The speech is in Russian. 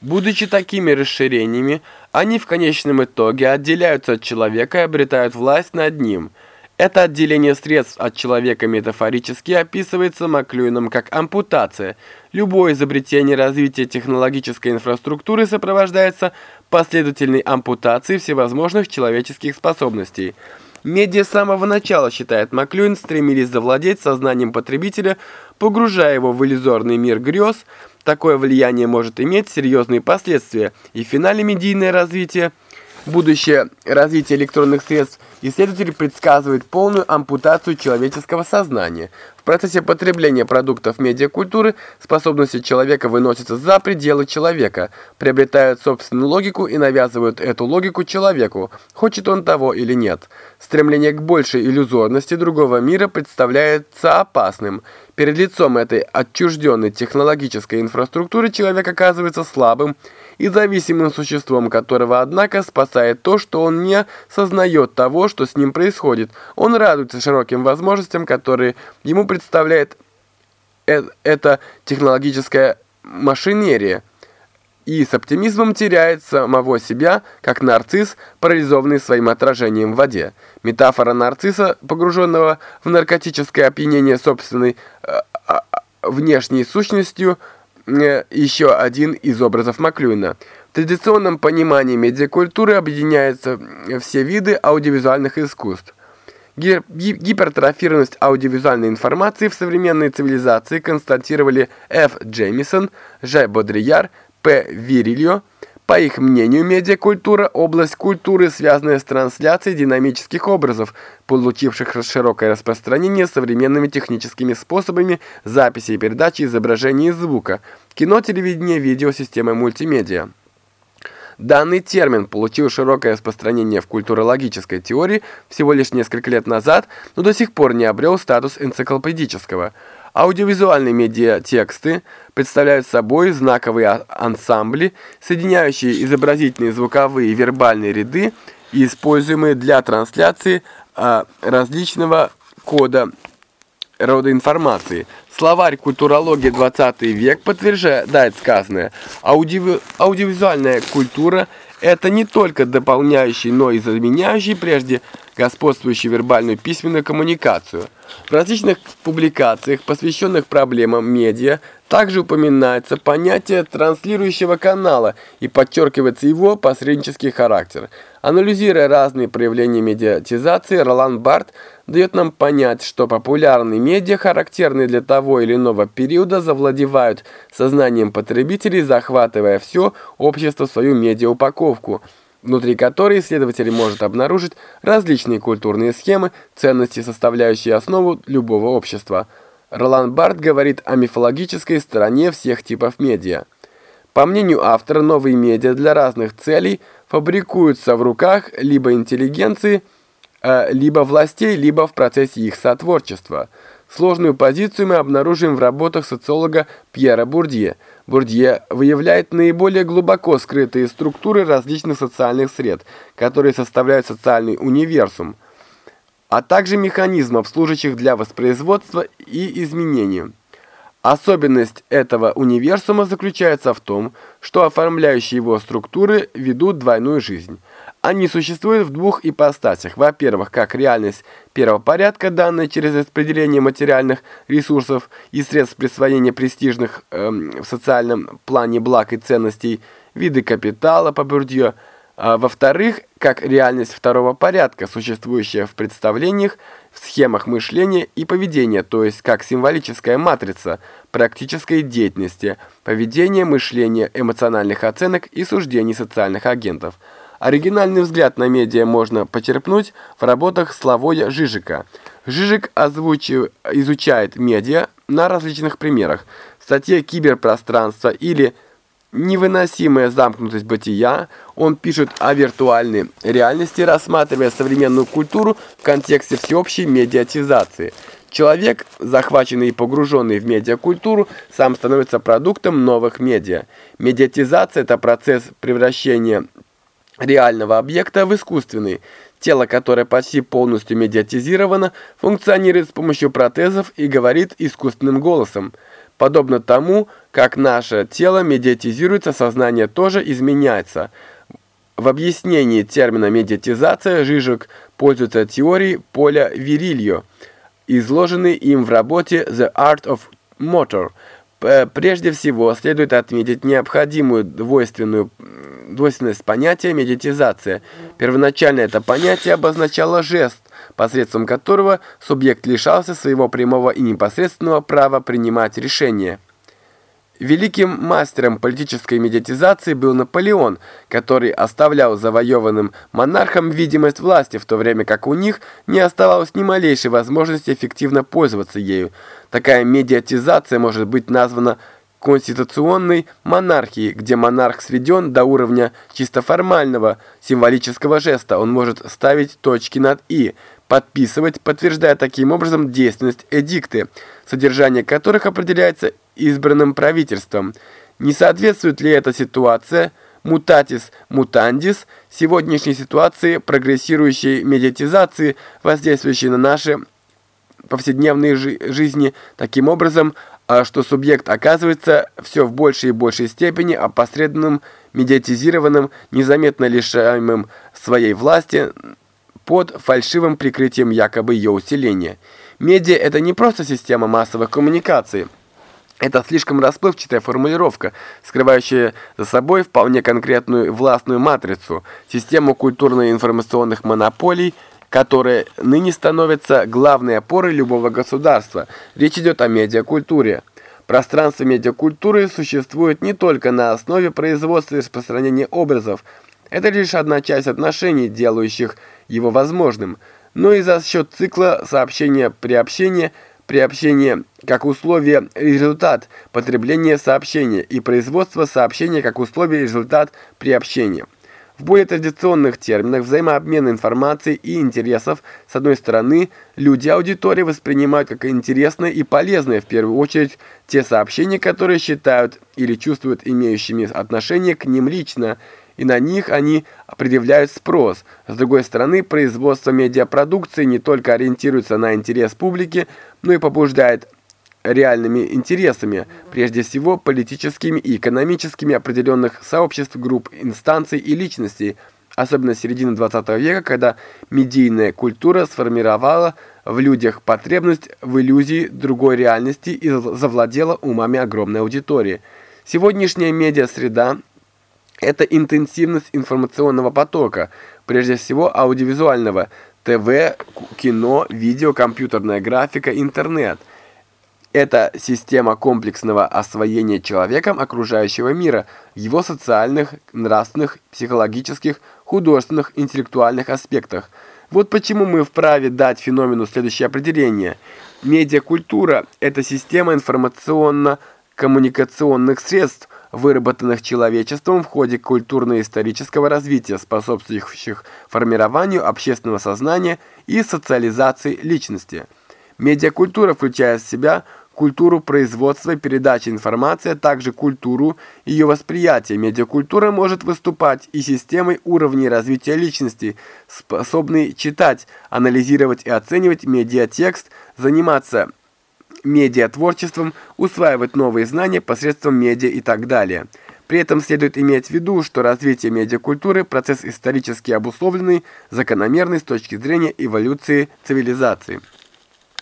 Будучи такими расширениями, они в конечном итоге отделяются от человека и обретают власть над ним. Это отделение средств от человека метафорически описывается Маклюином как ампутация. Любое изобретение развития технологической инфраструктуры сопровождается последовательной ампутацией всевозможных человеческих способностей. Медиа с самого начала, считает Маклюин, стремились завладеть сознанием потребителя, погружая его в иллюзорный мир грез. Такое влияние может иметь серьезные последствия, и в финале медийное развитие – будущее развитие электронных средств, исследователь предсказывает полную ампутацию человеческого сознания. В процессе потребления продуктов медиакультуры способности человека выносятся за пределы человека, приобретают собственную логику и навязывают эту логику человеку, хочет он того или нет. Стремление к большей иллюзорности другого мира представляется опасным. Перед лицом этой отчужденной технологической инфраструктуры человек оказывается слабым, и зависимым существом которого, однако, спасает то, что он не сознает того, что с ним происходит. Он радуется широким возможностям, которые ему представляет э эта технологическая машинерия, и с оптимизмом теряет самого себя, как нарцисс, парализованный своим отражением в воде. Метафора нарцисса, погруженного в наркотическое опьянение собственной э, э, внешней сущностью – еще один из образов Маклюина. В традиционном понимании медиакультуры объединяются все виды аудиовизуальных искусств. Гипертрофированность аудиовизуальной информации в современной цивилизации констатировали Ф. Джеймисон, Ж. Бодрияр, П. Вирильо, по их мнению, медиакультура – область культуры, связанная с трансляцией динамических образов, получивших широкое распространение современными техническими способами записи и передачи изображений и звука, кино, телевидение, видео, системы мультимедиа. Данный термин получил широкое распространение в культурологической теории всего лишь несколько лет назад, но до сих пор не обрел статус энциклопедического – Аудиовизуальные медиатексты представляют собой знаковые ансамбли, соединяющие изобразительные, звуковые и вербальные ряды, используемые для трансляции а, различного кода рода информации. Словарь культурологии 20 век подтверждает сказанное. Аудио аудиовизуальная культура – это не только дополняющий, но и заменяющий прежде господствующую вербальную письменную коммуникацию. В различных публикациях, посвященных проблемам медиа, также упоминается понятие транслирующего канала и подчеркивается его посреднический характер. Анализируя разные проявления медиатизации, Ролан Барт дает нам понять, что популярные медиа, характерные для того или иного периода, завладевают сознанием потребителей, захватывая все общество в свою медиаупаковку – внутри которой исследователь может обнаружить различные культурные схемы, ценности, составляющие основу любого общества. Ролан Барт говорит о мифологической стороне всех типов медиа. По мнению автора, новые медиа для разных целей фабрикуются в руках либо интеллигенции, э, либо властей, либо в процессе их сотворчества. Сложную позицию мы обнаружим в работах социолога Пьера Бурдье – Бурдье выявляет наиболее глубоко скрытые структуры различных социальных сред, которые составляют социальный универсум, а также механизмов, служащих для воспроизводства и изменения. Особенность этого универсума заключается в том, что оформляющие его структуры ведут двойную жизнь. Они существуют в двух ипостасях. Во-первых, как реальность первого порядка, данная через распределение материальных ресурсов и средств присвоения престижных эм, в социальном плане благ и ценностей, виды капитала по Бурдье. А Во-вторых, как реальность второго порядка, существующая в представлениях, в схемах мышления и поведения, то есть как символическая матрица практической деятельности, поведения, мышления, эмоциональных оценок и суждений социальных агентов. Оригинальный взгляд на медиа можно почерпнуть в работах Славоя Жижика. Жижик озвучив, изучает медиа на различных примерах. В статье «Киберпространство» или невыносимая замкнутость бытия, он пишет о виртуальной реальности, рассматривая современную культуру в контексте всеобщей медиатизации. Человек, захваченный и погруженный в медиакультуру, сам становится продуктом новых медиа. Медиатизация – это процесс превращения реального объекта в искусственный. Тело, которое почти полностью медиатизировано, функционирует с помощью протезов и говорит искусственным голосом. Подобно тому, как наше тело медиатизируется, сознание тоже изменяется. В объяснении термина «медиатизация» Жижик пользуется теорией поля Вирильо, изложенной им в работе «The Art of Motor». Прежде всего, следует отметить необходимую двойственную, двойственность понятия «медиатизация». Первоначально это понятие обозначало жест, посредством которого субъект лишался своего прямого и непосредственного права принимать решения. Великим мастером политической медиатизации был Наполеон, который оставлял завоеванным монархам видимость власти, в то время как у них не оставалось ни малейшей возможности эффективно пользоваться ею. Такая медиатизация может быть названа конституционной монархией, где монарх сведен до уровня чисто формального символического жеста. Он может ставить точки над «и», подписывать, подтверждая таким образом действенность эдикты, содержание которых определяется избранным правительством. Не соответствует ли эта ситуация мутатис мутандис сегодняшней ситуации прогрессирующей медиатизации, воздействующей на наши повседневные жи жизни таким образом, а что субъект оказывается все в большей и большей степени опосредованным, медиатизированным, незаметно лишаемым своей власти под фальшивым прикрытием якобы ее усиления. Медиа – это не просто система массовых коммуникаций – это слишком расплывчатая формулировка, скрывающая за собой вполне конкретную властную матрицу, систему культурно-информационных монополий, которая ныне становится главной опорой любого государства. Речь идет о медиакультуре. Пространство медиакультуры существует не только на основе производства и распространения образов, это лишь одна часть отношений, делающих его возможным, но и за счет цикла сообщения-приобщения – приобщение как условие результат потребления сообщения и производство сообщения как условие результат приобщения. В более традиционных терминах взаимообмен информацией и интересов, с одной стороны, люди аудитории воспринимают как интересные и полезные, в первую очередь, те сообщения, которые считают или чувствуют имеющими отношение к ним лично, и на них они предъявляют спрос. С другой стороны, производство медиапродукции не только ориентируется на интерес публики, но и побуждает реальными интересами, прежде всего политическими и экономическими определенных сообществ, групп, инстанций и личностей, особенно середины 20 века, когда медийная культура сформировала в людях потребность в иллюзии другой реальности и завладела умами огромной аудитории. Сегодняшняя медиа-среда это интенсивность информационного потока, прежде всего аудиовизуального, ТВ, кино, видео, компьютерная графика, интернет. Это система комплексного освоения человеком окружающего мира его социальных, нравственных, психологических, художественных, интеллектуальных аспектах. Вот почему мы вправе дать феномену следующее определение. Медиакультура – это система информационно-коммуникационных средств, выработанных человечеством в ходе культурно-исторического развития, способствующих формированию общественного сознания и социализации личности. Медиакультура включает в себя культуру производства и передачи информации, а также культуру ее восприятия. Медиакультура может выступать и системой уровней развития личности, способной читать, анализировать и оценивать медиатекст, заниматься медиатворчеством, усваивать новые знания посредством медиа и так далее. При этом следует иметь в виду, что развитие медиакультуры – процесс исторически обусловленный, закономерный с точки зрения эволюции цивилизации.